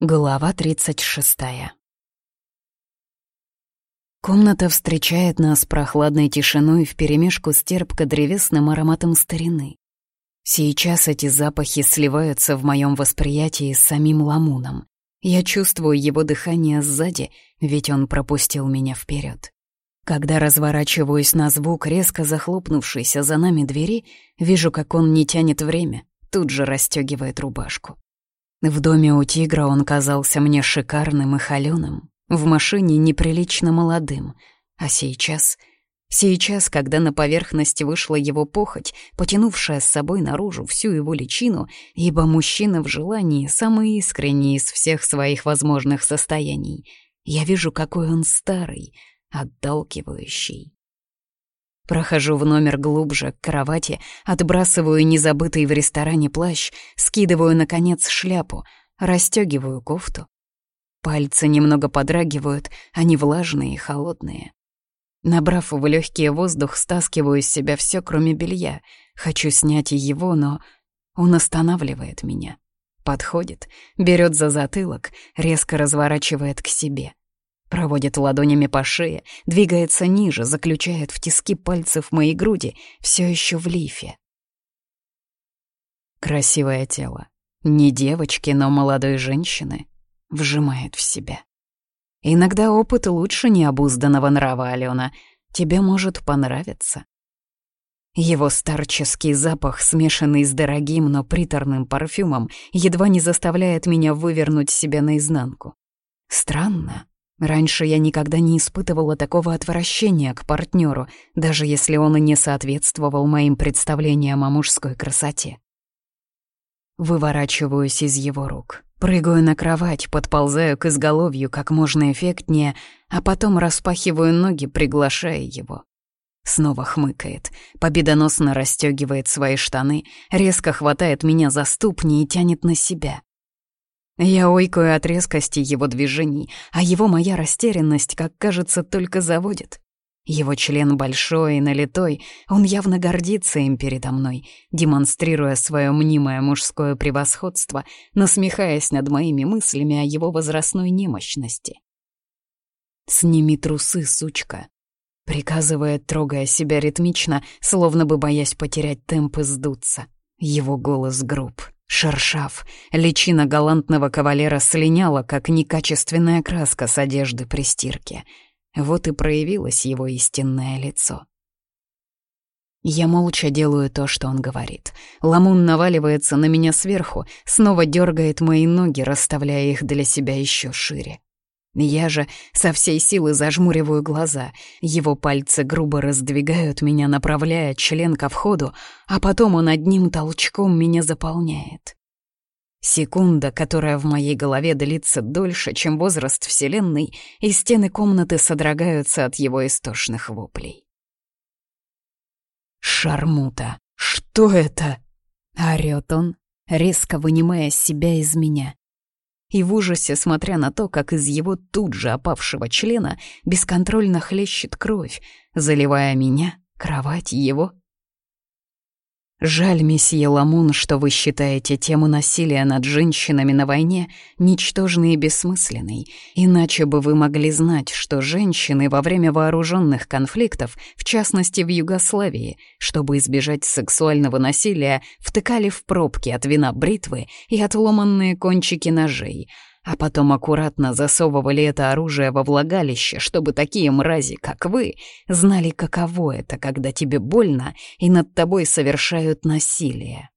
Глава 36 Комната встречает нас прохладной тишиной вперемешку с терпко-древесным ароматом старины. Сейчас эти запахи сливаются в моем восприятии с самим ламуном. Я чувствую его дыхание сзади, ведь он пропустил меня вперед. Когда разворачиваюсь на звук резко захлопнувшейся за нами двери, вижу, как он не тянет время, тут же расстегивает рубашку. В доме у тигра он казался мне шикарным и холёным, в машине неприлично молодым. А сейчас... Сейчас, когда на поверхность вышла его похоть, потянувшая с собой наружу всю его личину, ибо мужчина в желании самый искренний из всех своих возможных состояний, я вижу, какой он старый, отталкивающий. Прохожу в номер глубже, к кровати, отбрасываю незабытый в ресторане плащ, скидываю, наконец, шляпу, расстегиваю кофту. Пальцы немного подрагивают, они влажные и холодные. Набрав в легкий воздух, стаскиваю с себя все, кроме белья. Хочу снять и его, но он останавливает меня. Подходит, берет за затылок, резко разворачивает к себе. Проводит ладонями по шее, двигается ниже, заключает в тиски пальцев моей груди, все еще в лифе. Красивое тело. Не девочки, но молодой женщины. Вжимает в себя. Иногда опыт лучше необузданного нрава, Алена. Тебе может понравиться. Его старческий запах, смешанный с дорогим, но приторным парфюмом, едва не заставляет меня вывернуть себя наизнанку. Странно, Раньше я никогда не испытывала такого отвращения к партнеру, даже если он и не соответствовал моим представлениям о мужской красоте. Выворачиваюсь из его рук, прыгаю на кровать, подползаю к изголовью как можно эффектнее, а потом распахиваю ноги, приглашая его. Снова хмыкает, победоносно расстегивает свои штаны, резко хватает меня за ступни и тянет на себя. Я ойкаю от резкости его движений, а его моя растерянность, как кажется, только заводит. Его член большой и налитой, он явно гордится им передо мной, демонстрируя свое мнимое мужское превосходство, насмехаясь над моими мыслями о его возрастной немощности. «Сними трусы, сучка», — приказывает, трогая себя ритмично, словно бы боясь потерять темп и сдуться. Его голос груб, Шершав, личина галантного кавалера слиняла, как некачественная краска с одежды при стирке. Вот и проявилось его истинное лицо. Я молча делаю то, что он говорит. Ламун наваливается на меня сверху, снова дергает мои ноги, расставляя их для себя еще шире. Я же со всей силы зажмуриваю глаза. Его пальцы грубо раздвигают меня, направляя член ко входу, а потом он одним толчком меня заполняет. Секунда, которая в моей голове длится дольше, чем возраст Вселенной, и стены комнаты содрогаются от его истошных воплей. «Шармута! Что это?» — орёт он, резко вынимая себя из меня и в ужасе смотря на то, как из его тут же опавшего члена бесконтрольно хлещет кровь, заливая меня, кровать его. Жаль, месье Ламун, что вы считаете тему насилия над женщинами на войне ничтожной и бессмысленной, иначе бы вы могли знать, что женщины во время вооруженных конфликтов, в частности в Югославии, чтобы избежать сексуального насилия, втыкали в пробки от вина бритвы и отломанные кончики ножей — а потом аккуратно засовывали это оружие во влагалище, чтобы такие мрази, как вы, знали, каково это, когда тебе больно и над тобой совершают насилие.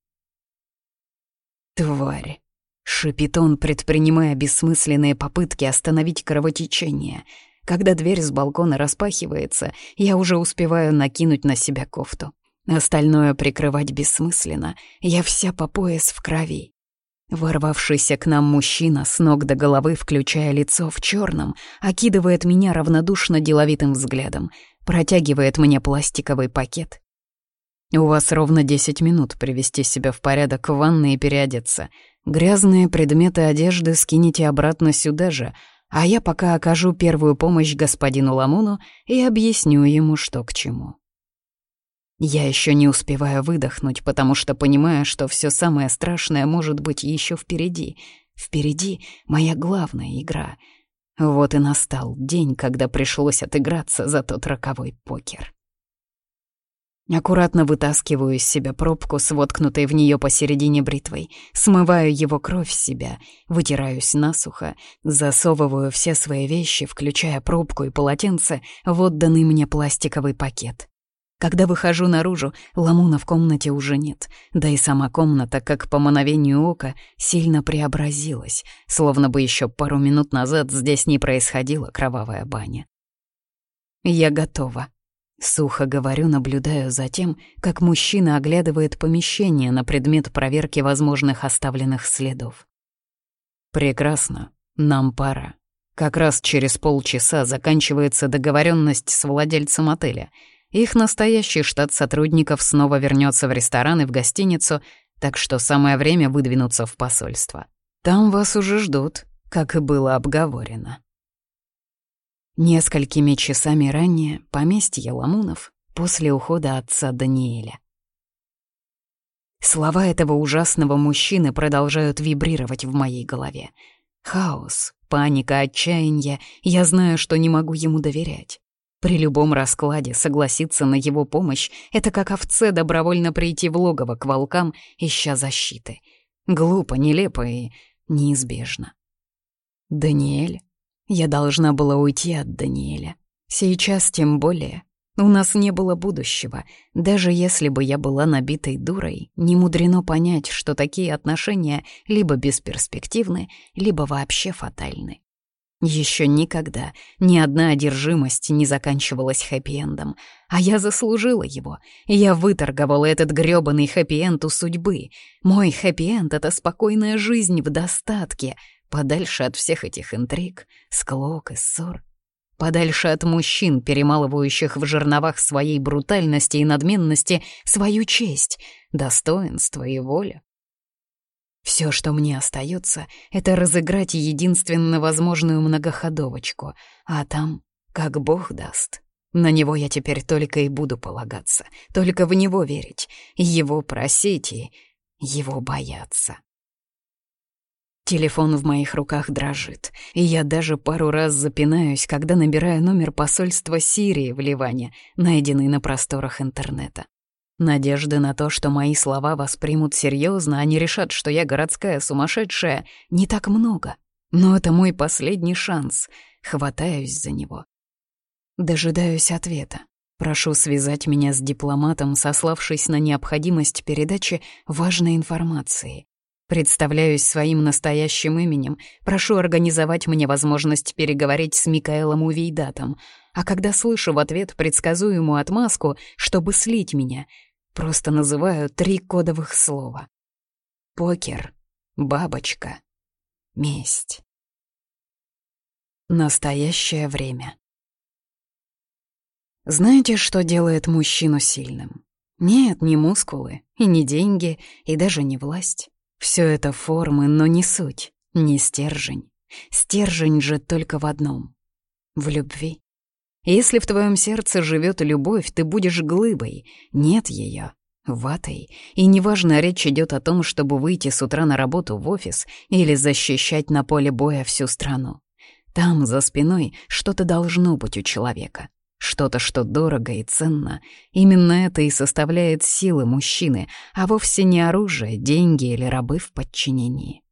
«Тварь!» — шипит он, предпринимая бессмысленные попытки остановить кровотечение. Когда дверь с балкона распахивается, я уже успеваю накинуть на себя кофту. Остальное прикрывать бессмысленно, я вся по пояс в крови. Ворвавшийся к нам мужчина с ног до головы, включая лицо в черном, окидывает меня равнодушно деловитым взглядом, протягивает мне пластиковый пакет. «У вас ровно десять минут привести себя в порядок в ванной и переодеться. Грязные предметы одежды скинете обратно сюда же, а я пока окажу первую помощь господину Ламуну и объясню ему, что к чему». Я еще не успеваю выдохнуть, потому что понимаю, что все самое страшное может быть еще впереди. Впереди моя главная игра. Вот и настал день, когда пришлось отыграться за тот роковой покер. Аккуратно вытаскиваю из себя пробку с в нее посередине бритвой, смываю его кровь с себя, вытираюсь насухо, засовываю все свои вещи, включая пробку и полотенце, в отданный мне пластиковый пакет. Когда выхожу наружу, Ламуна в комнате уже нет, да и сама комната, как по мановению ока, сильно преобразилась, словно бы еще пару минут назад здесь не происходила кровавая баня. Я готова. Сухо говорю, наблюдаю за тем, как мужчина оглядывает помещение на предмет проверки возможных оставленных следов. «Прекрасно. Нам пора. Как раз через полчаса заканчивается договоренность с владельцем отеля. Их настоящий штат сотрудников снова вернется в ресторан и в гостиницу, так что самое время выдвинуться в посольство. Там вас уже ждут, как и было обговорено». Несколькими часами ранее поместье Ламунов после ухода отца Даниэля. Слова этого ужасного мужчины продолжают вибрировать в моей голове. Хаос, паника, отчаяние. Я знаю, что не могу ему доверять. При любом раскладе согласиться на его помощь — это как овце добровольно прийти в логово к волкам, ища защиты. Глупо, нелепо и неизбежно. Даниэль я должна была уйти от Даниэля. Сейчас тем более. У нас не было будущего. Даже если бы я была набитой дурой, не мудрено понять, что такие отношения либо бесперспективны, либо вообще фатальны. Еще никогда ни одна одержимость не заканчивалась хэппи-эндом, а я заслужила его. Я выторговала этот грёбаный хэппи-энд у судьбы. Мой хэппи-энд — это спокойная жизнь в достатке, Подальше от всех этих интриг, склок и ссор. Подальше от мужчин, перемалывающих в жерновах своей брутальности и надменности свою честь, достоинство и волю. Все, что мне остается, это разыграть единственно возможную многоходовочку, а там, как Бог даст. На него я теперь только и буду полагаться, только в него верить, его просить и его бояться. Телефон в моих руках дрожит, и я даже пару раз запинаюсь, когда набираю номер посольства Сирии в Ливане, найденный на просторах интернета. Надежды на то, что мои слова воспримут серьезно, они решат, что я городская сумасшедшая, не так много. Но это мой последний шанс. Хватаюсь за него. Дожидаюсь ответа. Прошу связать меня с дипломатом, сославшись на необходимость передачи важной информации. Представляюсь своим настоящим именем, прошу организовать мне возможность переговорить с Микаэлом Увейдатом, а когда слышу в ответ предсказуемую отмазку, чтобы слить меня, просто называю три кодовых слова. Покер, бабочка, месть. Настоящее время. Знаете, что делает мужчину сильным? Нет, не мускулы, и не деньги, и даже не власть. Все это формы, но не суть, не стержень. Стержень же только в одном — в любви. Если в твоем сердце живет любовь, ты будешь глыбой. Нет ее, ватой. И неважно, речь идет о том, чтобы выйти с утра на работу в офис или защищать на поле боя всю страну. Там, за спиной, что-то должно быть у человека. Что-то, что дорого и ценно. Именно это и составляет силы мужчины, а вовсе не оружие, деньги или рабы в подчинении.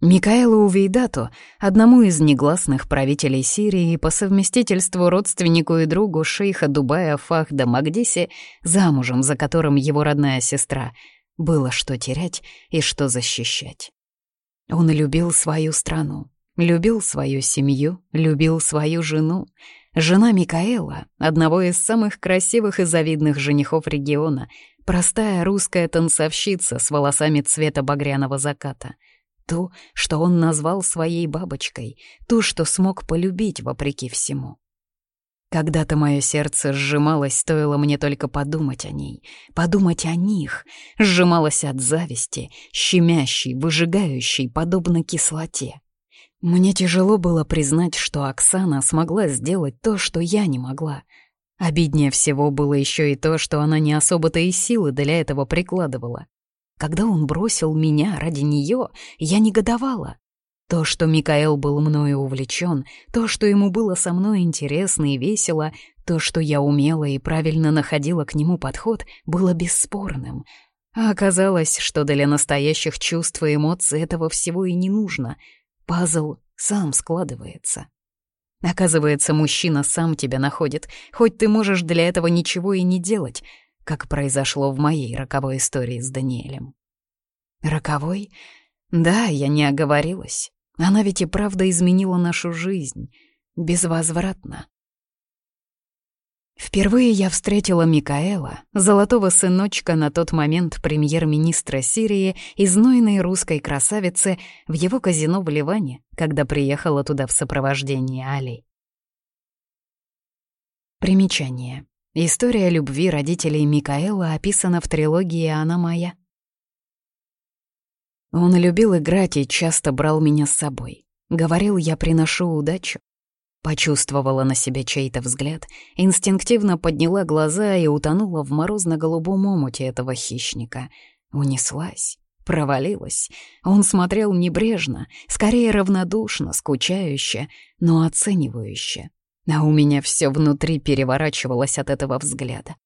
Микаэлу Увейдату, одному из негласных правителей Сирии по совместительству родственнику и другу шейха Дубая Фахда Магдиси, замужем за которым его родная сестра, было что терять и что защищать. Он любил свою страну, любил свою семью, любил свою жену, Жена Микаэла, одного из самых красивых и завидных женихов региона, простая русская танцовщица с волосами цвета багряного заката. Ту, что он назвал своей бабочкой, ту, что смог полюбить вопреки всему. Когда-то мое сердце сжималось, стоило мне только подумать о ней, подумать о них, сжималось от зависти, щемящей, выжигающей, подобно кислоте. Мне тяжело было признать, что Оксана смогла сделать то, что я не могла. Обиднее всего было еще и то, что она не особо-то и силы для этого прикладывала. Когда он бросил меня ради нее, я негодовала. То, что Микаэл был мною увлечен, то, что ему было со мной интересно и весело, то, что я умела и правильно находила к нему подход, было бесспорным. А оказалось, что для настоящих чувств и эмоций этого всего и не нужно. Пазл сам складывается. Оказывается, мужчина сам тебя находит, хоть ты можешь для этого ничего и не делать, как произошло в моей роковой истории с Даниэлем. Роковой? Да, я не оговорилась. Она ведь и правда изменила нашу жизнь. Безвозвратно. Впервые я встретила Микаэла, золотого сыночка на тот момент премьер-министра Сирии и знойной русской красавицы в его казино в Ливане, когда приехала туда в сопровождении Али. Примечание. История любви родителей Микаэла описана в трилогии «Она моя». Он любил играть и часто брал меня с собой. Говорил, я приношу удачу. Почувствовала на себе чей-то взгляд, инстинктивно подняла глаза и утонула в морозно-голубом омуте этого хищника. Унеслась, провалилась. Он смотрел небрежно, скорее равнодушно, скучающе, но оценивающе. А у меня все внутри переворачивалось от этого взгляда.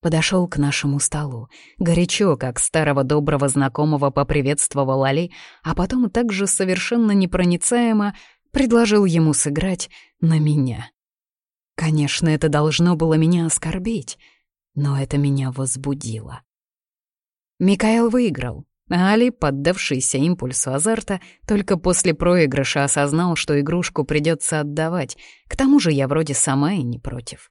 Подошел к нашему столу, горячо, как старого доброго знакомого поприветствовал Али, а потом также совершенно непроницаемо предложил ему сыграть на меня. Конечно, это должно было меня оскорбить, но это меня возбудило. Микаэл выиграл, Али, поддавшийся импульсу азарта, только после проигрыша осознал, что игрушку придется отдавать, к тому же я вроде сама и не против.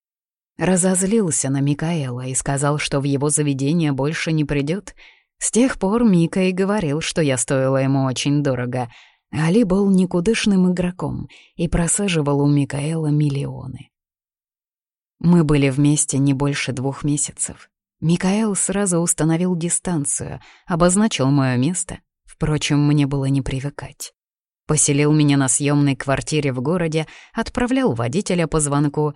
Разозлился на Микаэла и сказал, что в его заведение больше не придет. С тех пор Мика и говорил, что я стоила ему очень дорого — Али был никудышным игроком и просаживал у Микаэла миллионы. Мы были вместе не больше двух месяцев. Микаэл сразу установил дистанцию, обозначил мое место. Впрочем, мне было не привыкать. Поселил меня на съемной квартире в городе, отправлял водителя по звонку.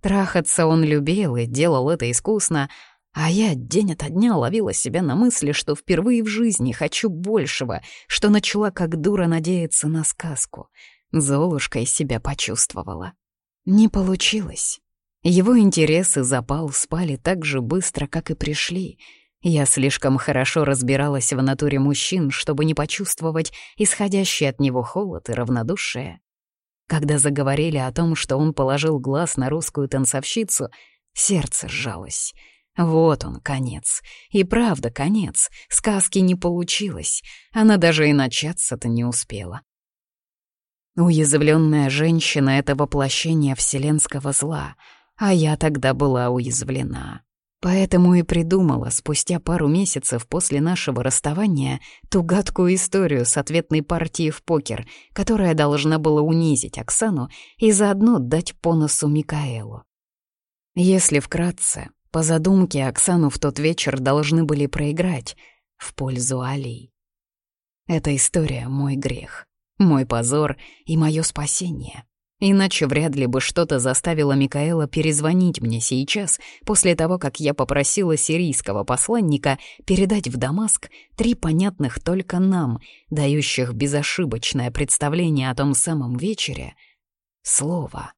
Трахаться он любил и делал это искусно, а я день ото дня ловила себя на мысли, что впервые в жизни хочу большего, что начала как дура надеяться на сказку. Золушкой себя почувствовала. Не получилось. Его интерес и запал спали так же быстро, как и пришли. Я слишком хорошо разбиралась в натуре мужчин, чтобы не почувствовать исходящий от него холод и равнодушие. Когда заговорили о том, что он положил глаз на русскую танцовщицу, сердце сжалось — вот он, конец. И правда, конец. Сказки не получилось. Она даже и начаться-то не успела. Уязвленная женщина — это воплощение вселенского зла, а я тогда была уязвлена. Поэтому и придумала спустя пару месяцев после нашего расставания ту гадкую историю с ответной партией в покер, которая должна была унизить Оксану и заодно дать по носу Микаэлу. Если вкратце, по задумке, Оксану в тот вечер должны были проиграть в пользу Али. Эта история — мой грех, мой позор и мое спасение. Иначе вряд ли бы что-то заставило Микаэла перезвонить мне сейчас, после того, как я попросила сирийского посланника передать в Дамаск три понятных только нам, дающих безошибочное представление о том самом вечере, слова.